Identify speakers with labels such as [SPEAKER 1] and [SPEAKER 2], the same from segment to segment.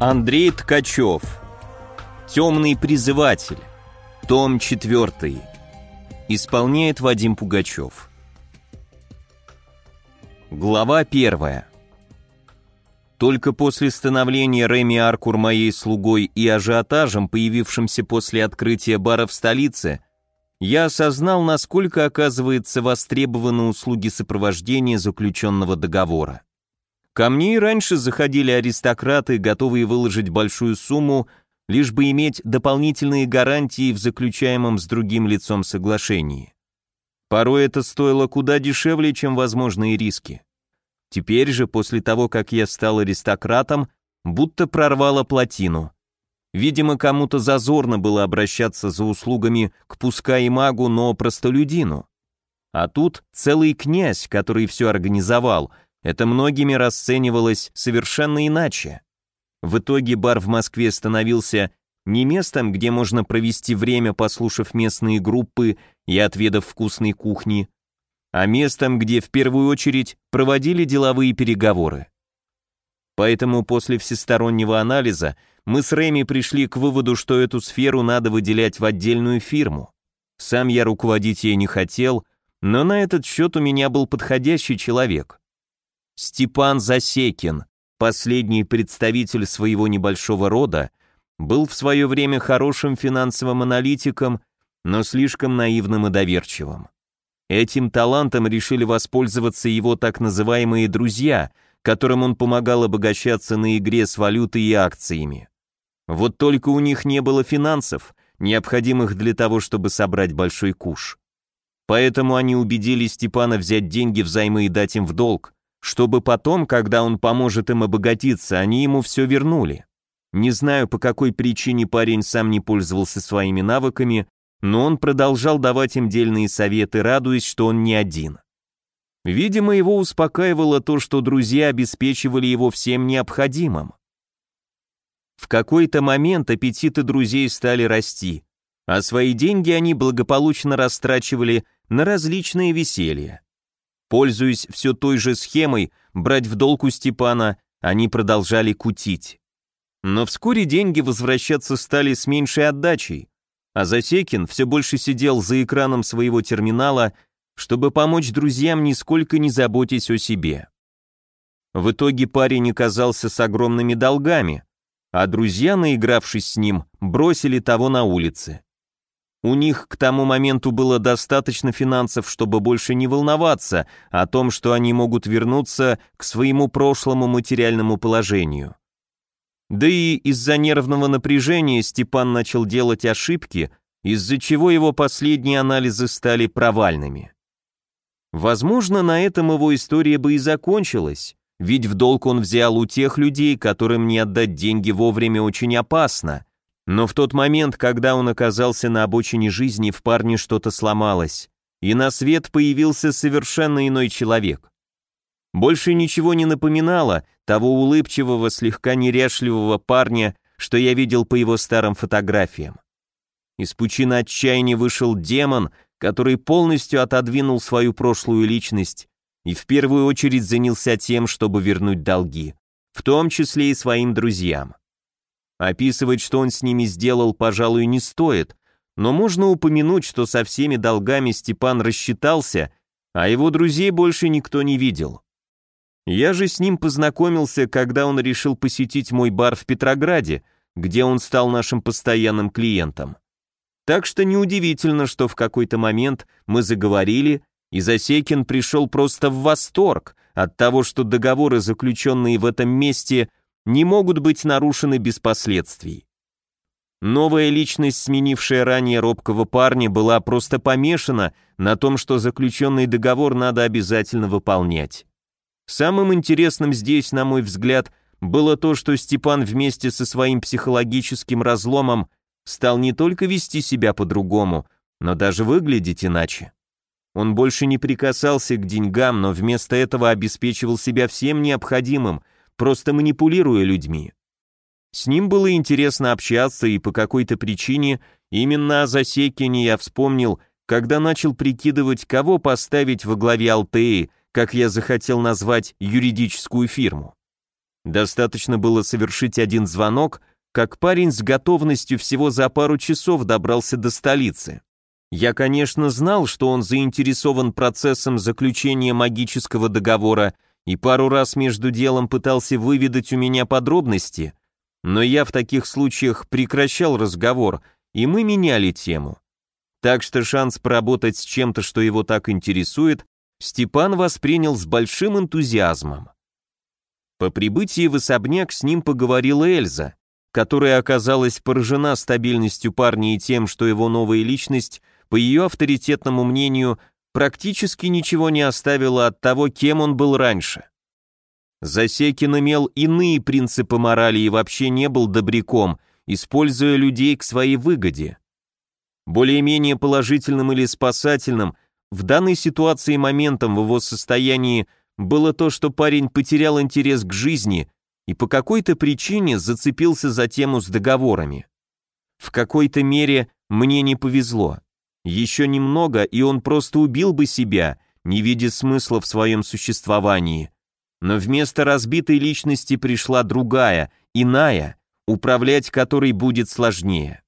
[SPEAKER 1] Андрей Ткачев. Темный призыватель. Том 4. Исполняет Вадим Пугачев. Глава 1. Только после становления Реми Аркур моей слугой и ажиотажем, появившимся после открытия бара в столице, я осознал, насколько оказывается востребованы услуги сопровождения заключенного договора. Ко мне и раньше заходили аристократы, готовые выложить большую сумму, лишь бы иметь дополнительные гарантии в заключаемом с другим лицом соглашении. Порой это стоило куда дешевле, чем возможные риски. Теперь же, после того, как я стал аристократом, будто прорвало плотину. Видимо, кому-то зазорно было обращаться за услугами к пускай магу, но простолюдину. А тут целый князь, который все организовал — это многими расценивалось совершенно иначе. В итоге бар в Москве становился не местом, где можно провести время, послушав местные группы и отведав вкусной кухни, а местом, где в первую очередь проводили деловые переговоры. Поэтому после всестороннего анализа мы с Рэми пришли к выводу, что эту сферу надо выделять в отдельную фирму. Сам я руководить ей не хотел, но на этот счет у меня был подходящий человек. Степан Засекин, последний представитель своего небольшого рода, был в свое время хорошим финансовым аналитиком, но слишком наивным и доверчивым. Этим талантом решили воспользоваться его так называемые «друзья», которым он помогал обогащаться на игре с валютой и акциями. Вот только у них не было финансов, необходимых для того, чтобы собрать большой куш. Поэтому они убедили Степана взять деньги взаймы и дать им в долг, чтобы потом, когда он поможет им обогатиться, они ему все вернули. Не знаю, по какой причине парень сам не пользовался своими навыками, но он продолжал давать им дельные советы, радуясь, что он не один. Видимо, его успокаивало то, что друзья обеспечивали его всем необходимым. В какой-то момент аппетиты друзей стали расти, а свои деньги они благополучно растрачивали на различные веселья. Пользуясь все той же схемой, брать в долг у Степана, они продолжали кутить. Но вскоре деньги возвращаться стали с меньшей отдачей, а Засекин все больше сидел за экраном своего терминала, чтобы помочь друзьям, нисколько не заботясь о себе. В итоге парень оказался с огромными долгами, а друзья, наигравшись с ним, бросили того на улице. У них к тому моменту было достаточно финансов, чтобы больше не волноваться о том, что они могут вернуться к своему прошлому материальному положению. Да и из-за нервного напряжения Степан начал делать ошибки, из-за чего его последние анализы стали провальными. Возможно, на этом его история бы и закончилась, ведь в долг он взял у тех людей, которым не отдать деньги вовремя очень опасно, но в тот момент, когда он оказался на обочине жизни, в парне что-то сломалось, и на свет появился совершенно иной человек. Больше ничего не напоминало того улыбчивого, слегка неряшливого парня, что я видел по его старым фотографиям. Из пучины отчаяния вышел демон, который полностью отодвинул свою прошлую личность и в первую очередь занялся тем, чтобы вернуть долги, в том числе и своим друзьям. Описывать, что он с ними сделал, пожалуй, не стоит, но можно упомянуть, что со всеми долгами Степан рассчитался, а его друзей больше никто не видел. Я же с ним познакомился, когда он решил посетить мой бар в Петрограде, где он стал нашим постоянным клиентом. Так что неудивительно, что в какой-то момент мы заговорили, и Засекин пришел просто в восторг от того, что договоры, заключенные в этом месте, не могут быть нарушены без последствий. Новая личность, сменившая ранее робкого парня, была просто помешана на том, что заключенный договор надо обязательно выполнять. Самым интересным здесь, на мой взгляд, было то, что Степан вместе со своим психологическим разломом стал не только вести себя по-другому, но даже выглядеть иначе. Он больше не прикасался к деньгам, но вместо этого обеспечивал себя всем необходимым – просто манипулируя людьми. С ним было интересно общаться, и по какой-то причине именно о Засекине я вспомнил, когда начал прикидывать, кого поставить во главе Алтеи, как я захотел назвать юридическую фирму. Достаточно было совершить один звонок, как парень с готовностью всего за пару часов добрался до столицы. Я, конечно, знал, что он заинтересован процессом заключения магического договора и пару раз между делом пытался выведать у меня подробности, но я в таких случаях прекращал разговор, и мы меняли тему. Так что шанс поработать с чем-то, что его так интересует, Степан воспринял с большим энтузиазмом. По прибытии в особняк с ним поговорила Эльза, которая оказалась поражена стабильностью парня и тем, что его новая личность, по ее авторитетному мнению, практически ничего не оставила от того, кем он был раньше. Засекин имел иные принципы морали и вообще не был добряком, используя людей к своей выгоде. Более-менее положительным или спасательным в данной ситуации моментом в его состоянии было то, что парень потерял интерес к жизни и по какой-то причине зацепился за тему с договорами. В какой-то мере мне не повезло. Еще немного, и он просто убил бы себя, не видя смысла в своем существовании. Но вместо разбитой личности пришла другая, иная, управлять которой будет сложнее.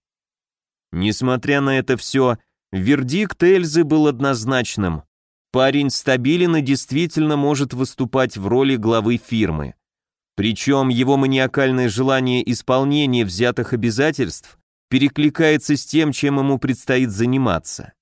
[SPEAKER 1] Несмотря на это все, вердикт Эльзы был однозначным. Парень стабилен и действительно может выступать в роли главы фирмы. Причем его маниакальное желание исполнения взятых обязательств перекликается с тем, чем ему предстоит заниматься.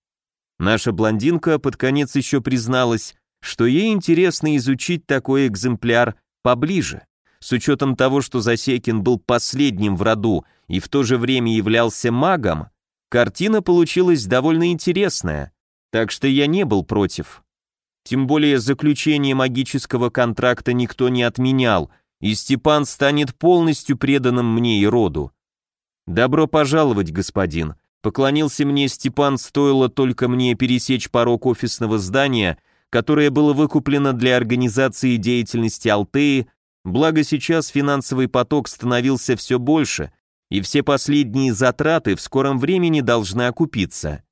[SPEAKER 1] Наша блондинка под конец еще призналась, что ей интересно изучить такой экземпляр поближе, с учетом того, что Засекин был последним в роду и в то же время являлся магом, картина получилась довольно интересная, так что я не был против. Тем более заключение магического контракта никто не отменял, и Степан станет полностью преданным мне и роду. «Добро пожаловать, господин», — поклонился мне Степан, стоило только мне пересечь порог офисного здания, которое было выкуплено для организации деятельности Алтеи, благо сейчас финансовый поток становился все больше, и все последние затраты в скором времени должны окупиться.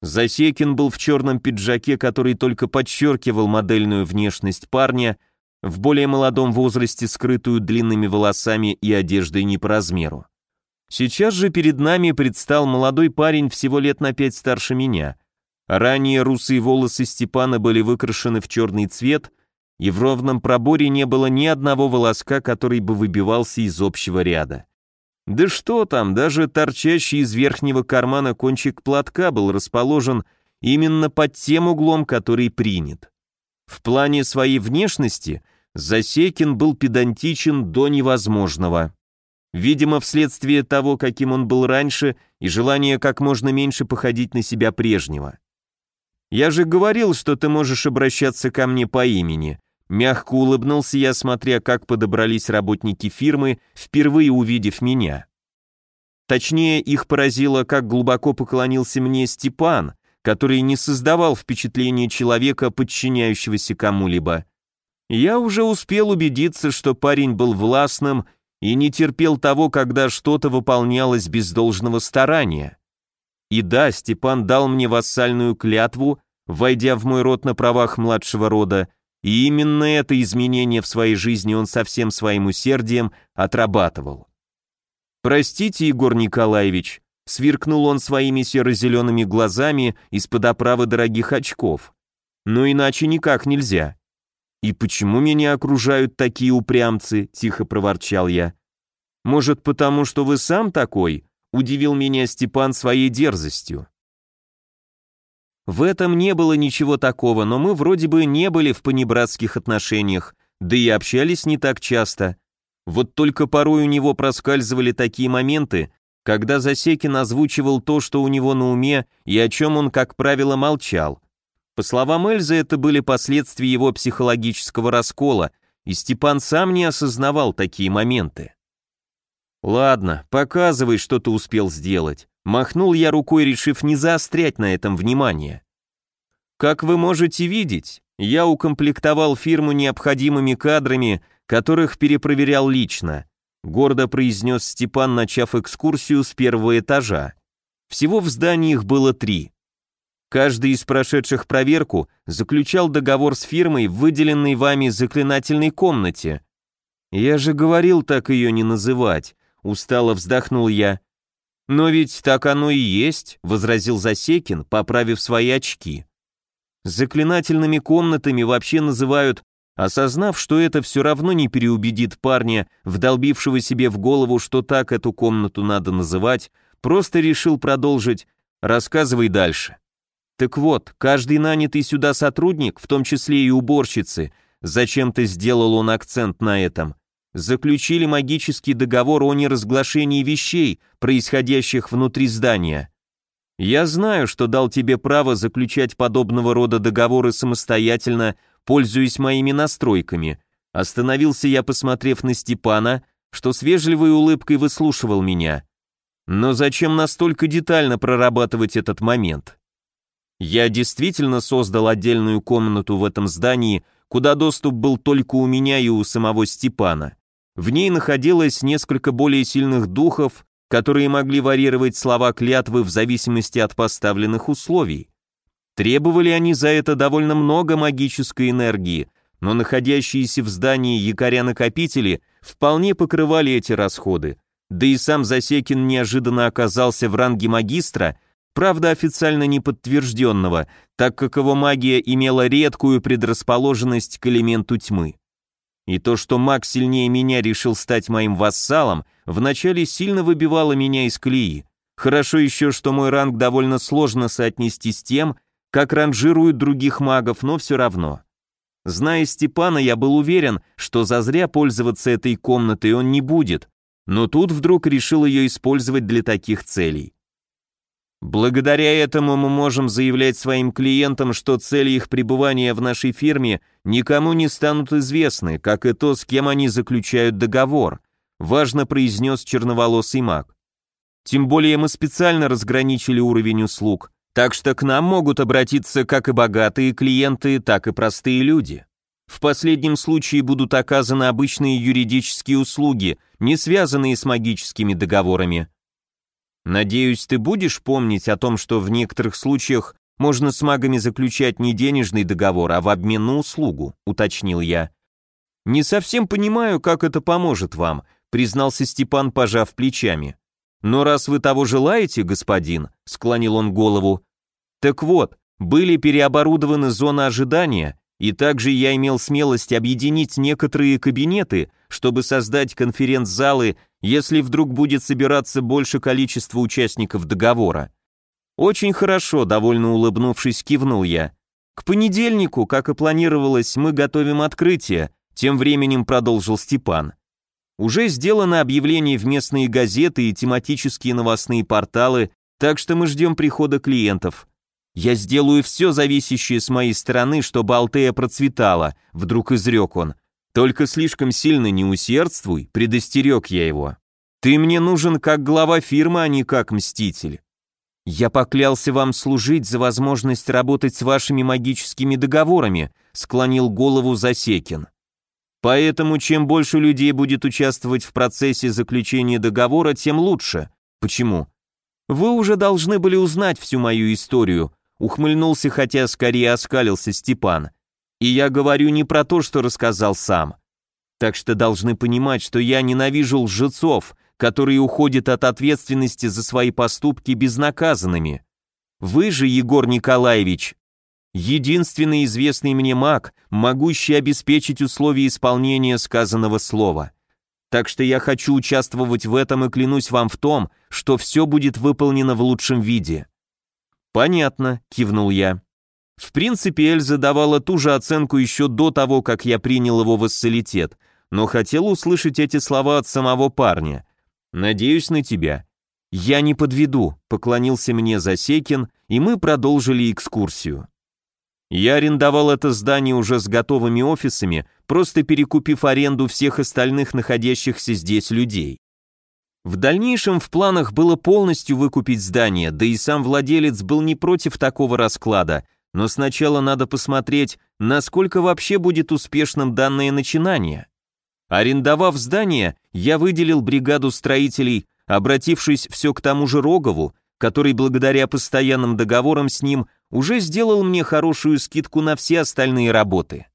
[SPEAKER 1] Засекин был в черном пиджаке, который только подчеркивал модельную внешность парня, в более молодом возрасте скрытую длинными волосами и одеждой не по размеру. Сейчас же перед нами предстал молодой парень всего лет на пять старше меня. Ранее русые волосы Степана были выкрашены в черный цвет, и в ровном проборе не было ни одного волоска, который бы выбивался из общего ряда. Да что там, даже торчащий из верхнего кармана кончик платка был расположен именно под тем углом, который принят. В плане своей внешности Засекин был педантичен до невозможного. Видимо, вследствие того, каким он был раньше, и желания как можно меньше походить на себя прежнего. «Я же говорил, что ты можешь обращаться ко мне по имени», Мягко улыбнулся я, смотря, как подобрались работники фирмы, впервые увидев меня. Точнее, их поразило, как глубоко поклонился мне Степан, который не создавал впечатления человека, подчиняющегося кому-либо. Я уже успел убедиться, что парень был властным и не терпел того, когда что-то выполнялось без должного старания. И да, Степан дал мне вассальную клятву, войдя в мой род на правах младшего рода, и именно это изменение в своей жизни он со всем своим усердием отрабатывал. «Простите, Егор Николаевич», — сверкнул он своими серо-зелеными глазами из-под оправы дорогих очков. «Но иначе никак нельзя». «И почему меня окружают такие упрямцы?» — тихо проворчал я. «Может, потому что вы сам такой?» — удивил меня Степан своей дерзостью. В этом не было ничего такого, но мы вроде бы не были в понебратских отношениях, да и общались не так часто. Вот только порой у него проскальзывали такие моменты, когда Засекин озвучивал то, что у него на уме, и о чем он, как правило, молчал. По словам Эльзы, это были последствия его психологического раскола, и Степан сам не осознавал такие моменты. «Ладно, показывай, что ты успел сделать», Махнул я рукой, решив не заострять на этом внимание. Как вы можете видеть, я укомплектовал фирму необходимыми кадрами, которых перепроверял лично, гордо произнес Степан, начав экскурсию с первого этажа. Всего в здании их было три. Каждый из прошедших проверку заключал договор с фирмой в выделенной вами заклинательной комнате. «Я же говорил так ее не называть», — устало вздохнул я. «Но ведь так оно и есть», — возразил Засекин, поправив свои очки. «Заклинательными комнатами вообще называют, осознав, что это все равно не переубедит парня, вдолбившего себе в голову, что так эту комнату надо называть, просто решил продолжить «рассказывай дальше». Так вот, каждый нанятый сюда сотрудник, в том числе и уборщицы, зачем-то сделал он акцент на этом, заключили магический договор о неразглашении вещей, происходящих внутри здания. Я знаю, что дал тебе право заключать подобного рода договоры самостоятельно, пользуясь моими настройками. Остановился я, посмотрев на Степана, что с вежливой улыбкой выслушивал меня. Но зачем настолько детально прорабатывать этот момент? Я действительно создал отдельную комнату в этом здании, куда доступ был только у меня и у самого Степана. В ней находилось несколько более сильных духов, которые могли варьировать слова клятвы в зависимости от поставленных условий. Требовали они за это довольно много магической энергии, но находящиеся в здании якоря-накопители вполне покрывали эти расходы. Да и сам Засекин неожиданно оказался в ранге магистра, правда официально не подтвержденного, так как его магия имела редкую предрасположенность к элементу тьмы. И то, что маг сильнее меня решил стать моим вассалом, вначале сильно выбивало меня из колеи. Хорошо еще, что мой ранг довольно сложно соотнести с тем, как ранжируют других магов, но все равно. Зная Степана, я был уверен, что зазря пользоваться этой комнатой он не будет, но тут вдруг решил ее использовать для таких целей. Благодаря этому мы можем заявлять своим клиентам, что цели их пребывания в нашей фирме никому не станут известны, как и то, с кем они заключают договор, важно произнес черноволосый маг. Тем более мы специально разграничили уровень услуг, так что к нам могут обратиться как и богатые клиенты, так и простые люди. В последнем случае будут оказаны обычные юридические услуги, не связанные с магическими договорами. Надеюсь, ты будешь помнить о том, что в некоторых случаях можно с магами заключать не денежный договор, а в обмен на услугу, уточнил я. Не совсем понимаю, как это поможет вам, признался Степан, пожав плечами. Но раз вы того желаете, господин, склонил он голову. Так вот, были переоборудованы зоны ожидания, и также я имел смелость объединить некоторые кабинеты, чтобы создать конференц-залы если вдруг будет собираться больше количества участников договора. Очень хорошо, довольно улыбнувшись, кивнул я. К понедельнику, как и планировалось, мы готовим открытие, тем временем продолжил Степан. Уже сделано объявление в местные газеты и тематические новостные порталы, так что мы ждем прихода клиентов. Я сделаю все зависящее с моей стороны, чтобы Алтея процветала, вдруг изрек он. Только слишком сильно не усердствуй, предостерег я его. Ты мне нужен как глава фирмы, а не как мститель. Я поклялся вам служить за возможность работать с вашими магическими договорами, склонил голову Засекин. Поэтому чем больше людей будет участвовать в процессе заключения договора, тем лучше. Почему? Вы уже должны были узнать всю мою историю, ухмыльнулся, хотя скорее оскалился Степан. И я говорю не про то, что рассказал сам. Так что должны понимать, что я ненавижу лжецов, которые уходят от ответственности за свои поступки безнаказанными. Вы же, Егор Николаевич, единственный известный мне маг, могущий обеспечить условия исполнения сказанного слова. Так что я хочу участвовать в этом и клянусь вам в том, что все будет выполнено в лучшем виде. Понятно, кивнул я. В принципе, Эльза давала ту же оценку еще до того, как я принял его в ассолитет, но хотел услышать эти слова от самого парня. «Надеюсь на тебя». «Я не подведу», — поклонился мне Засекин, и мы продолжили экскурсию. Я арендовал это здание уже с готовыми офисами, просто перекупив аренду всех остальных находящихся здесь людей. В дальнейшем в планах было полностью выкупить здание, да и сам владелец был не против такого расклада, но сначала надо посмотреть, насколько вообще будет успешным данное начинание. Арендовав здание, я выделил бригаду строителей, обратившись все к тому же Рогову, который благодаря постоянным договорам с ним уже сделал мне хорошую скидку на все остальные работы.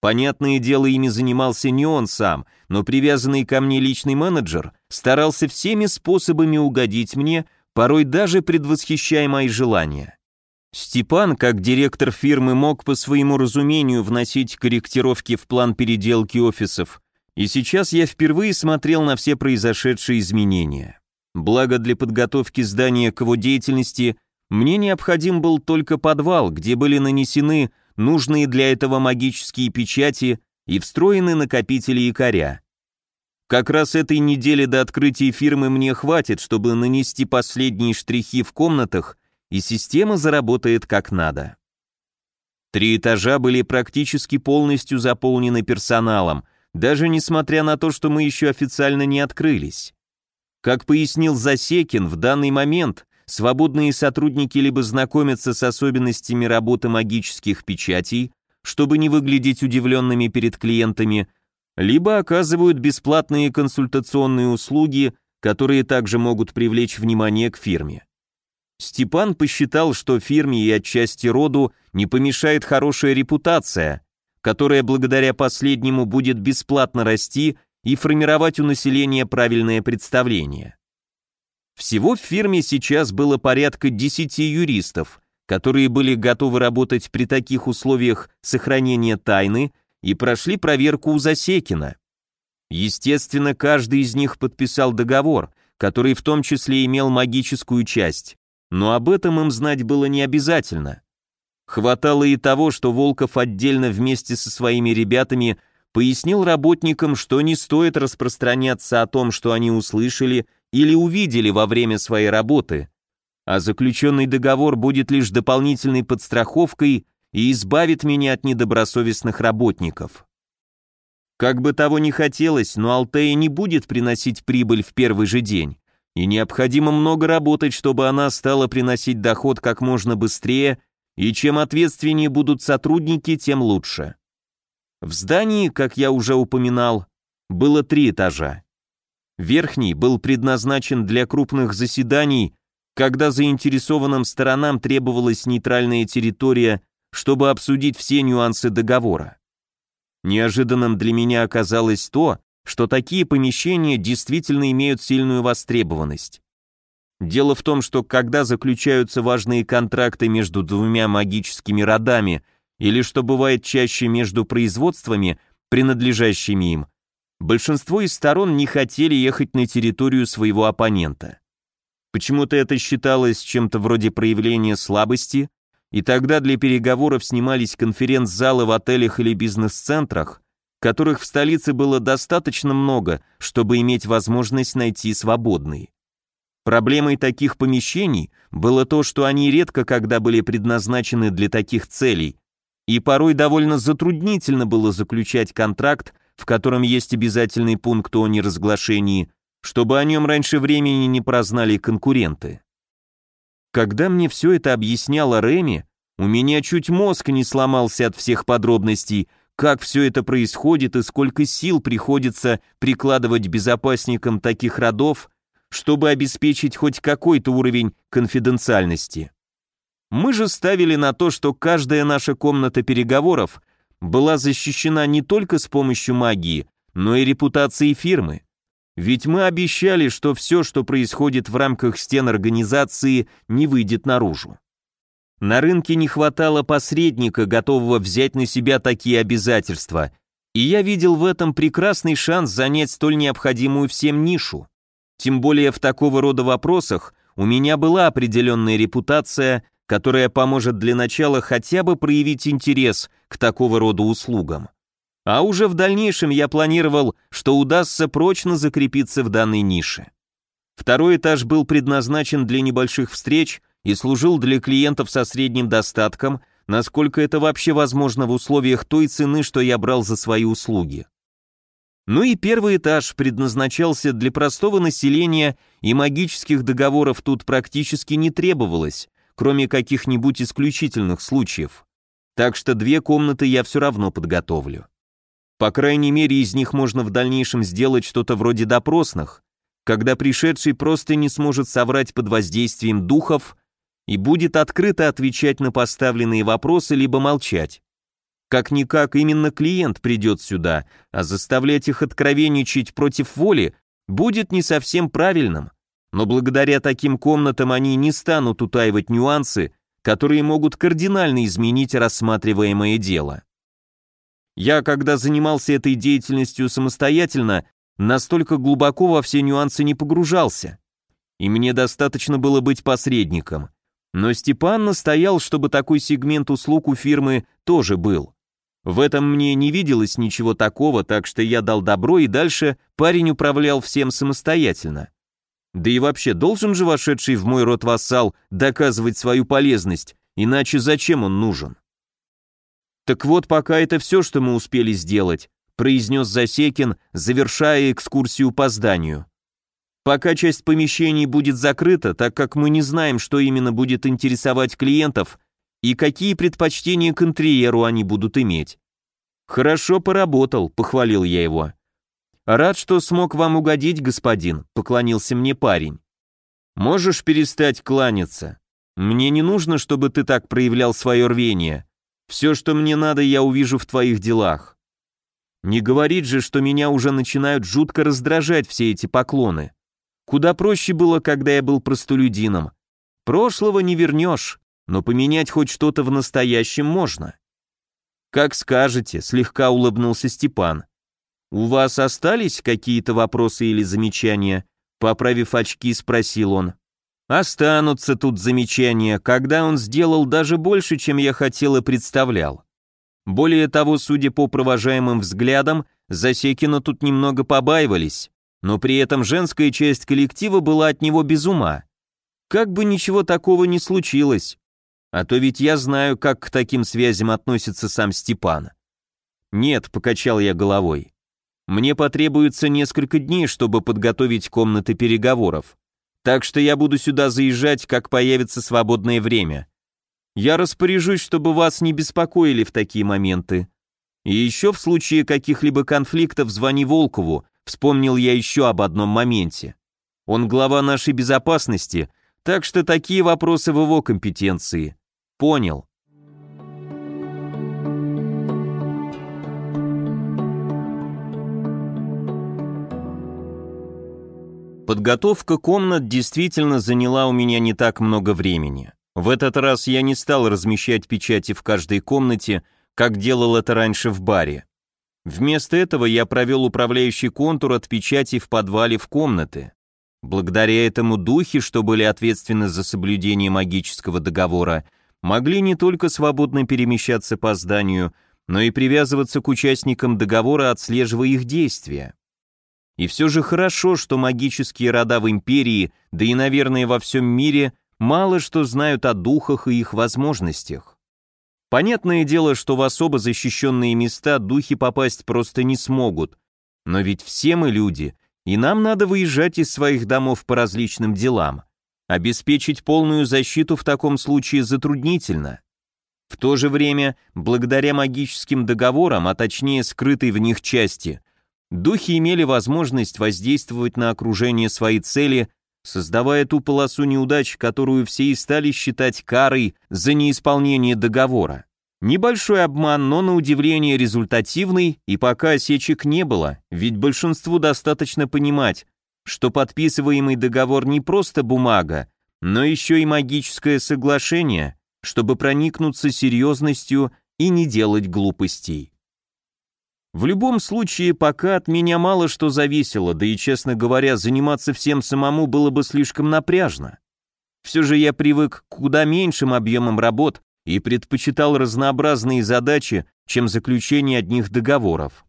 [SPEAKER 1] Понятное дело, ими занимался не он сам, но привязанный ко мне личный менеджер старался всеми способами угодить мне, порой даже предвосхищая мои желания. Степан, как директор фирмы, мог по своему разумению вносить корректировки в план переделки офисов, и сейчас я впервые смотрел на все произошедшие изменения. Благо для подготовки здания к его деятельности мне необходим был только подвал, где были нанесены нужные для этого магические печати и встроены накопители якоря. Как раз этой недели до открытия фирмы мне хватит, чтобы нанести последние штрихи в комнатах и система заработает как надо. Три этажа были практически полностью заполнены персоналом, даже несмотря на то, что мы еще официально не открылись. Как пояснил Засекин, в данный момент свободные сотрудники либо знакомятся с особенностями работы магических печатей, чтобы не выглядеть удивленными перед клиентами, либо оказывают бесплатные консультационные услуги, которые также могут привлечь внимание к фирме. Степан посчитал, что фирме и отчасти роду не помешает хорошая репутация, которая благодаря последнему будет бесплатно расти и формировать у населения правильное представление. Всего в фирме сейчас было порядка 10 юристов, которые были готовы работать при таких условиях сохранения тайны и прошли проверку у Засекина. Естественно, каждый из них подписал договор, который в том числе имел магическую часть но об этом им знать было не обязательно. Хватало и того, что Волков отдельно вместе со своими ребятами пояснил работникам, что не стоит распространяться о том, что они услышали или увидели во время своей работы, а заключенный договор будет лишь дополнительной подстраховкой и избавит меня от недобросовестных работников. Как бы того ни хотелось, но Алтея не будет приносить прибыль в первый же день и необходимо много работать, чтобы она стала приносить доход как можно быстрее, и чем ответственнее будут сотрудники, тем лучше. В здании, как я уже упоминал, было три этажа. Верхний был предназначен для крупных заседаний, когда заинтересованным сторонам требовалась нейтральная территория, чтобы обсудить все нюансы договора. Неожиданным для меня оказалось то, что такие помещения действительно имеют сильную востребованность. Дело в том, что когда заключаются важные контракты между двумя магическими родами, или что бывает чаще между производствами, принадлежащими им, большинство из сторон не хотели ехать на территорию своего оппонента. Почему-то это считалось чем-то вроде проявления слабости, и тогда для переговоров снимались конференц-залы в отелях или бизнес-центрах, которых в столице было достаточно много, чтобы иметь возможность найти свободные. Проблемой таких помещений было то, что они редко когда были предназначены для таких целей, и порой довольно затруднительно было заключать контракт, в котором есть обязательный пункт о неразглашении, чтобы о нем раньше времени не прознали конкуренты. Когда мне все это объясняла Реми, у меня чуть мозг не сломался от всех подробностей, как все это происходит и сколько сил приходится прикладывать безопасникам таких родов, чтобы обеспечить хоть какой-то уровень конфиденциальности. Мы же ставили на то, что каждая наша комната переговоров была защищена не только с помощью магии, но и репутацией фирмы. Ведь мы обещали, что все, что происходит в рамках стен организации, не выйдет наружу. На рынке не хватало посредника, готового взять на себя такие обязательства, и я видел в этом прекрасный шанс занять столь необходимую всем нишу. Тем более в такого рода вопросах у меня была определенная репутация, которая поможет для начала хотя бы проявить интерес к такого рода услугам. А уже в дальнейшем я планировал, что удастся прочно закрепиться в данной нише. Второй этаж был предназначен для небольших встреч и служил для клиентов со средним достатком, насколько это вообще возможно в условиях той цены, что я брал за свои услуги. Ну и первый этаж предназначался для простого населения, и магических договоров тут практически не требовалось, кроме каких-нибудь исключительных случаев. Так что две комнаты я все равно подготовлю. По крайней мере, из них можно в дальнейшем сделать что-то вроде допросных, когда пришедший просто не сможет соврать под воздействием духов и будет открыто отвечать на поставленные вопросы либо молчать. Как-никак именно клиент придет сюда, а заставлять их откровенничать против воли будет не совсем правильным. Но благодаря таким комнатам они не станут утаивать нюансы, которые могут кардинально изменить рассматриваемое дело. Я, когда занимался этой деятельностью самостоятельно, настолько глубоко во все нюансы не погружался. И мне достаточно было быть посредником. Но Степан настоял, чтобы такой сегмент услуг у фирмы тоже был. В этом мне не виделось ничего такого, так что я дал добро, и дальше парень управлял всем самостоятельно. Да и вообще, должен же вошедший в мой род вассал доказывать свою полезность, иначе зачем он нужен? Так вот, пока это все, что мы успели сделать, произнес Засекин, завершая экскурсию по зданию. Пока часть помещений будет закрыта, так как мы не знаем, что именно будет интересовать клиентов и какие предпочтения к интерьеру они будут иметь. Хорошо поработал, похвалил я его. Рад, что смог вам угодить, господин, поклонился мне парень. Можешь перестать кланяться. Мне не нужно, чтобы ты так проявлял свое рвение. Все, что мне надо, я увижу в твоих делах. Не говорит же, что меня уже начинают жутко раздражать все эти поклоны. Куда проще было, когда я был простолюдином. Прошлого не вернешь, но поменять хоть что-то в настоящем можно. Как скажете, слегка улыбнулся Степан. У вас остались какие-то вопросы или замечания? Поправив очки, спросил он. Останутся тут замечания, когда он сделал даже больше, чем я хотел и представлял. Более того, судя по провожаемым взглядам, Засекина тут немного побаивались, но при этом женская часть коллектива была от него без ума. Как бы ничего такого не случилось. А то ведь я знаю, как к таким связям относится сам Степан. Нет, покачал я головой. Мне потребуется несколько дней, чтобы подготовить комнаты переговоров. Так что я буду сюда заезжать, как появится свободное время. Я распоряжусь, чтобы вас не беспокоили в такие моменты. И еще в случае каких-либо конфликтов звони Волкову, вспомнил я еще об одном моменте. Он глава нашей безопасности, так что такие вопросы в его компетенции. Понял. Подготовка комнат действительно заняла у меня не так много времени. В этот раз я не стал размещать печати в каждой комнате, как делал это раньше в баре. Вместо этого я провел управляющий контур от печати в подвале в комнаты. Благодаря этому духи, что были ответственны за соблюдение магического договора, могли не только свободно перемещаться по зданию, но и привязываться к участникам договора, отслеживая их действия. И все же хорошо, что магические рода в империи, да и, наверное, во всем мире, мало что знают о духах и их возможностях. Понятное дело, что в особо защищенные места духи попасть просто не смогут, но ведь все мы люди, и нам надо выезжать из своих домов по различным делам. Обеспечить полную защиту в таком случае затруднительно. В то же время, благодаря магическим договорам, а точнее скрытой в них части, духи имели возможность воздействовать на окружение своей цели создавая ту полосу неудач, которую все и стали считать карой за неисполнение договора. Небольшой обман, но на удивление результативный, и пока осечек не было, ведь большинству достаточно понимать, что подписываемый договор не просто бумага, но еще и магическое соглашение, чтобы проникнуться серьезностью и не делать глупостей. В любом случае, пока от меня мало что зависело, да и, честно говоря, заниматься всем самому было бы слишком напряжно. Все же я привык к куда меньшим объемам работ и предпочитал разнообразные задачи, чем заключение одних договоров.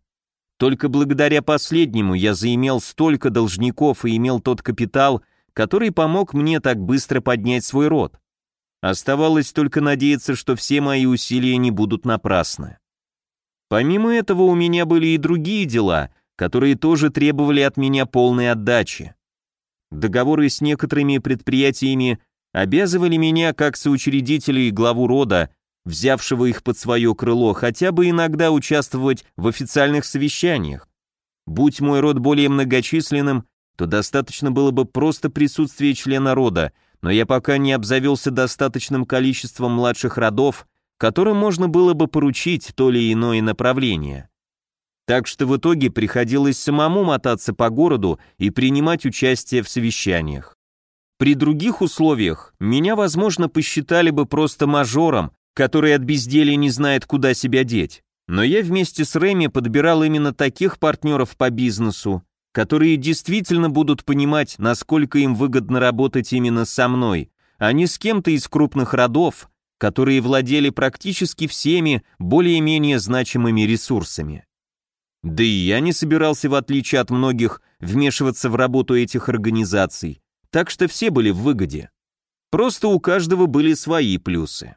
[SPEAKER 1] Только благодаря последнему я заимел столько должников и имел тот капитал, который помог мне так быстро поднять свой род. Оставалось только надеяться, что все мои усилия не будут напрасны. Помимо этого у меня были и другие дела, которые тоже требовали от меня полной отдачи. Договоры с некоторыми предприятиями обязывали меня как соучредителя и главу рода, взявшего их под свое крыло, хотя бы иногда участвовать в официальных совещаниях. Будь мой род более многочисленным, то достаточно было бы просто присутствия члена рода, но я пока не обзавелся достаточным количеством младших родов, которым можно было бы поручить то ли иное направление. Так что в итоге приходилось самому мотаться по городу и принимать участие в совещаниях. При других условиях меня, возможно, посчитали бы просто мажором, который от безделия не знает, куда себя деть. Но я вместе с Рэми подбирал именно таких партнеров по бизнесу, которые действительно будут понимать, насколько им выгодно работать именно со мной, а не с кем-то из крупных родов, которые владели практически всеми более-менее значимыми ресурсами. Да и я не собирался, в отличие от многих, вмешиваться в работу этих организаций, так что все были в выгоде. Просто у каждого были свои плюсы.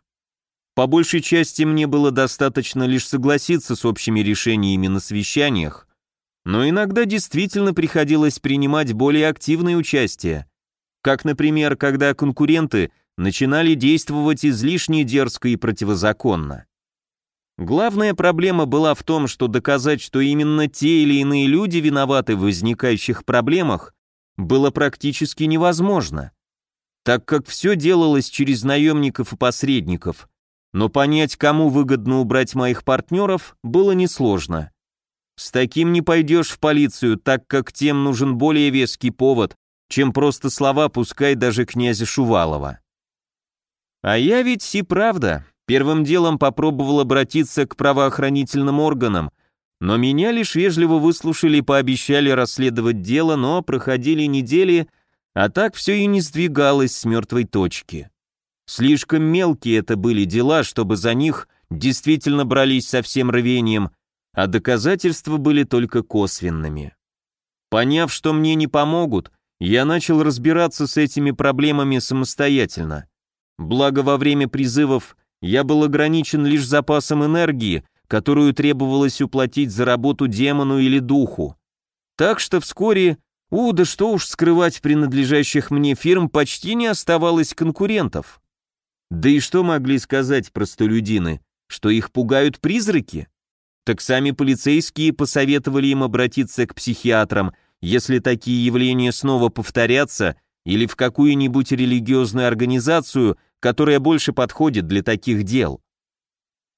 [SPEAKER 1] По большей части мне было достаточно лишь согласиться с общими решениями на совещаниях, но иногда действительно приходилось принимать более активное участие, как, например, когда конкуренты начинали действовать излишне дерзко и противозаконно. Главная проблема была в том, что доказать, что именно те или иные люди виноваты в возникающих проблемах, было практически невозможно, так как все делалось через наемников и посредников, но понять, кому выгодно убрать моих партнеров, было несложно. С таким не пойдешь в полицию, так как тем нужен более веский повод, чем просто слова, пускай даже князя Шувалова. А я ведь и правда, Первым делом попробовал обратиться к правоохранительным органам, но меня лишь вежливо выслушали и пообещали расследовать дело, но проходили недели, а так все и не сдвигалось с мертвой точки. Слишком мелкие это были дела, чтобы за них действительно брались со всем рвением, а доказательства были только косвенными. Поняв, что мне не помогут, я начал разбираться с этими проблемами самостоятельно. Благо во время призывов я был ограничен лишь запасом энергии, которую требовалось уплатить за работу демону или духу. Так что вскоре, у, да что уж скрывать принадлежащих мне фирм, почти не оставалось конкурентов. Да и что могли сказать простолюдины, что их пугают призраки? Так сами полицейские посоветовали им обратиться к психиатрам, если такие явления снова повторятся, или в какую-нибудь религиозную организацию, которая больше подходит для таких дел.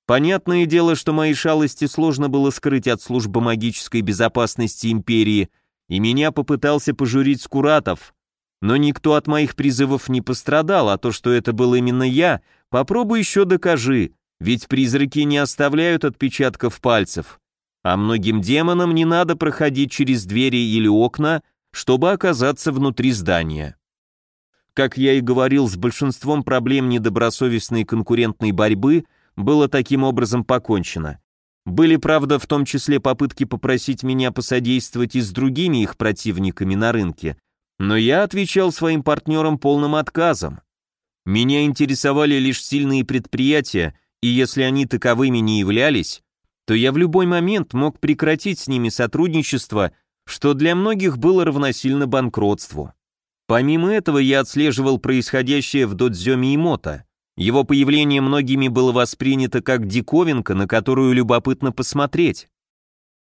[SPEAKER 1] Понятное дело, что мои шалости сложно было скрыть от службы магической безопасности империи, и меня попытался пожурить Скуратов, но никто от моих призывов не пострадал, а то, что это был именно я, попробуй еще докажи, ведь призраки не оставляют отпечатков пальцев, а многим демонам не надо проходить через двери или окна, чтобы оказаться внутри здания. Как я и говорил, с большинством проблем недобросовестной конкурентной борьбы было таким образом покончено. Были, правда, в том числе попытки попросить меня посодействовать и с другими их противниками на рынке, но я отвечал своим партнерам полным отказом. Меня интересовали лишь сильные предприятия, и если они таковыми не являлись, то я в любой момент мог прекратить с ними сотрудничество, что для многих было равносильно банкротству. Помимо этого я отслеживал происходящее в додзё Миемото. Его появление многими было воспринято как диковинка, на которую любопытно посмотреть.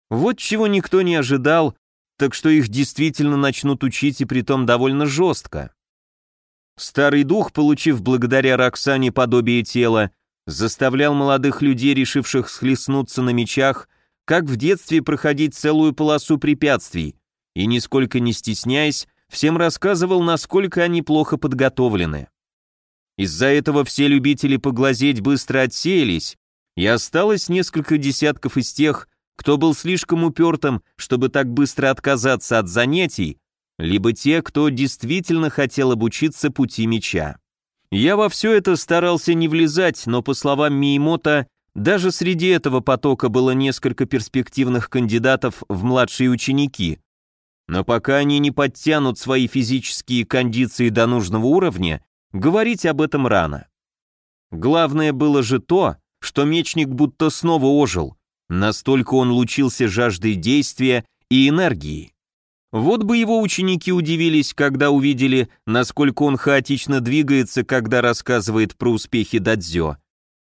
[SPEAKER 1] Вот чего никто не ожидал, так что их действительно начнут учить и притом довольно жестко. Старый дух, получив благодаря Роксане подобие тела, заставлял молодых людей, решивших схлестнуться на мечах, как в детстве проходить целую полосу препятствий, и, нисколько не стесняясь, всем рассказывал, насколько они плохо подготовлены. Из-за этого все любители поглазеть быстро отсеялись, и осталось несколько десятков из тех, кто был слишком упертым, чтобы так быстро отказаться от занятий, либо те, кто действительно хотел обучиться пути меча. Я во все это старался не влезать, но, по словам Миемота, даже среди этого потока было несколько перспективных кандидатов в младшие ученики, но пока они не подтянут свои физические кондиции до нужного уровня, говорить об этом рано. Главное было же то, что мечник будто снова ожил, настолько он лучился жаждой действия и энергии. Вот бы его ученики удивились, когда увидели, насколько он хаотично двигается, когда рассказывает про успехи Дадзё.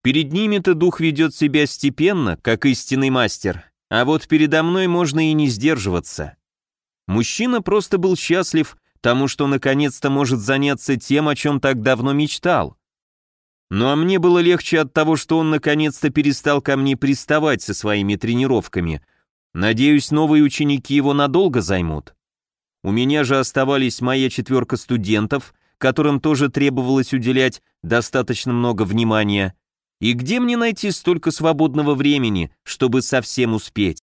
[SPEAKER 1] Перед ними-то дух ведет себя степенно, как истинный мастер, а вот передо мной можно и не сдерживаться. Мужчина просто был счастлив тому, что наконец-то может заняться тем, о чем так давно мечтал. Ну а мне было легче от того, что он наконец-то перестал ко мне приставать со своими тренировками. Надеюсь, новые ученики его надолго займут. У меня же оставались моя четверка студентов, которым тоже требовалось уделять достаточно много внимания. И где мне найти столько свободного времени, чтобы совсем успеть?